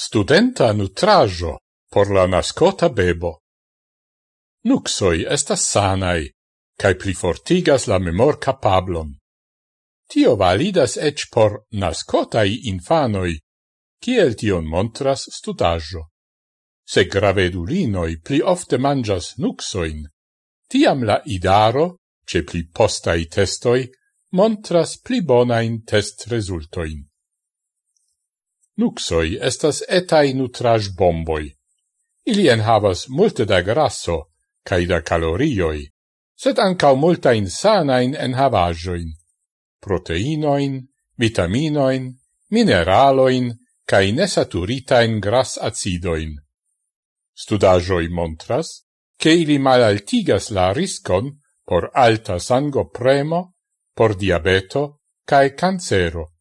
Studenta nutrajo por la nascota bebo. Nuxoi estas sanai, cae plifortigas la memor capablon. Tio validas ec por nascotai infanoi, kiel tion montras studajo. Se gravedulinoi pli ofte mangias nuxoin, tiam la idaro, ce pli postai testoi, montras pli bonain test resultoin. Nuxoi estas etai nutraj bomboi. Ili enhavas multe da grasso, cae da calorioi, sed ancau multain sanain enhavajoin, proteinoin, vitaminoin, mineraloin, cae nesaturitain gras acidoin. Studajoi montras, che ili malaltigas la riscon por alta sango premo, por diabeto, cae cancero.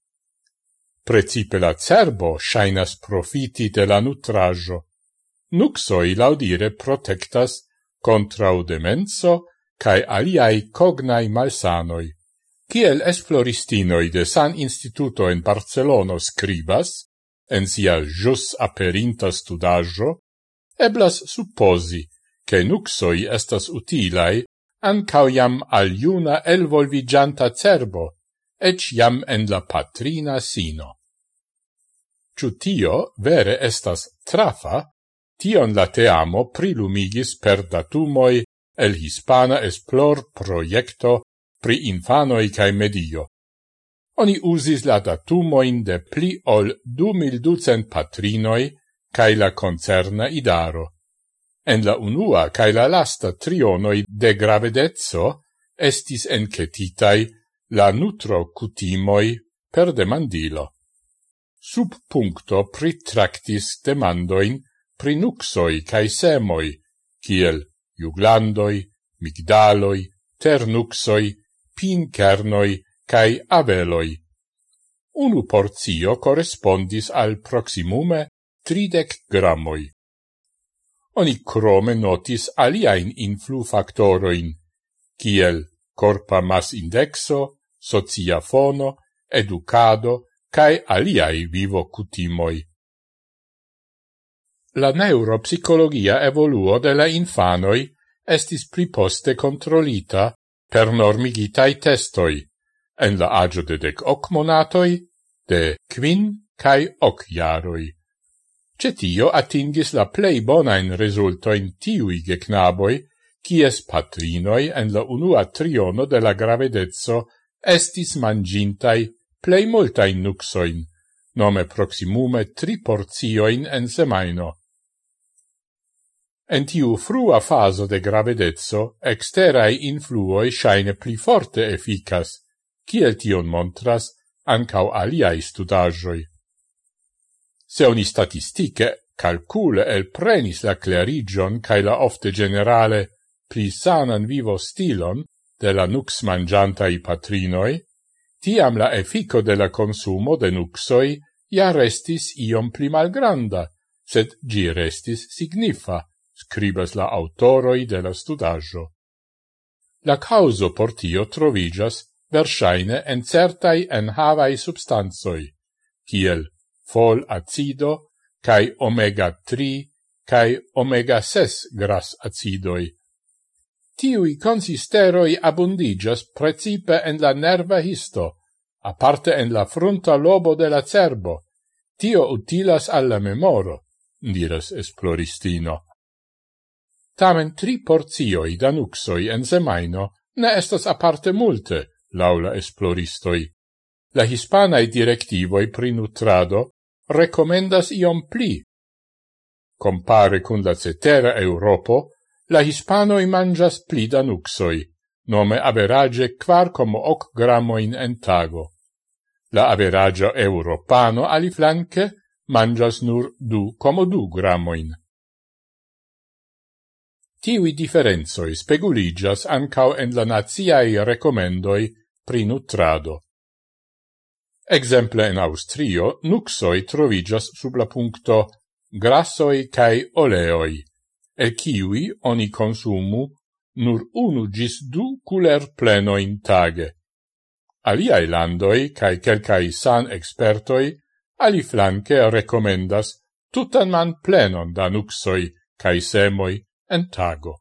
Precipe la cerbo shainas profiti de la nutrajo. Nuxoi laudire protectas contrau demenso cae aliai cognai malsanoi. Ciel esploristinoi de San Instituto en Barcelono scribas, en sia jus aperinta studajo, eblas supposi che nuxoi estas utilai ancau jam al iuna elvolvigianta cerbo, ec jam en la patrina sino. Ciu tio vere estas trafa, tion la teamo prilumigis per datumoi el hispana esplor proiecto pri infanoi cae medio. Oni usis la datumoin de pli ol du milducent patrinoi cae la concerna idaro. En la unua cae la lasta trionoi de gravedezzo estis encetitai la nutro cutimoi per demandilo sub puncto pritraktis demandoin pri nuxoi cae semoi, kiel juglandoi, migdaloi, ternuxoi, pinkernoi cae aveloi. Unu porzio correspondis al proximume tridec grammoi. Oni crome notis aliaen influ factoroin, kiel corpa mas indexo, socia fono, educado, cae aliai vivo cutimoi. La neuropsicologia evoluo de la infanoi estis priposte controlita per normigitai testoi, en la agio de dec hoc monatoi, de quin cae hoc jaroi. Cetio atingis la plei bonain resultoin tiui geknaboi, cies patrinoi en la unua triono de la gravedezzo estis mangintai plei multain nuxoin, nome proximume tri porzioin en semaino. En tiu frua faso de gravedezzo, exterae influoi shaine pli forte efficas, kiel tion montras ancau aliai studagioi. Se oni statistike calcule el prenis la clerigion cae la ofte generale pli sanan vivo stilon de la nux mangiantai patrinoi, tiam la effico de la consumo de nuxoi ja restis iom pli malgranda, sed gi restis signifa, scribas la autoroi de la studaggio. La causo por tio trovigas versaine en certai enhavai substanzoi, kiel fol acido, cae omega-3, cae omega-6 gras acidoi, Tiui consisteroi abundigas precipe en la nerva histo, aparte en la fronta lobo de la cerbo. Tio utilas alla memoro, diras esploristino. Tamen tri porzioi da nuxoi en semaino ne estas aparte multe, laula esploristoi. La hispanae directivoi pri nutrado recomendas iom pli. Compare cun la cetera Europo, la hispanoi mangias pli da nuxoi, nome average quarcom hoc gramoin en tago. La averagio europano aliflanque mangias nur du como du gramoin. Tiui differenzoi speguligas ancao en la naziai recomendoi pri nutrado. Exemple en Austrio, nuxoi trovigas sub la puncto grassoi cae oleoi e kiwi oni consumu nur unu gis du culer pleno in tage. Aliai landoi cae celcai san expertoi ali flanque recomendas tutan man plenon da nuxoi cae semoi en tago.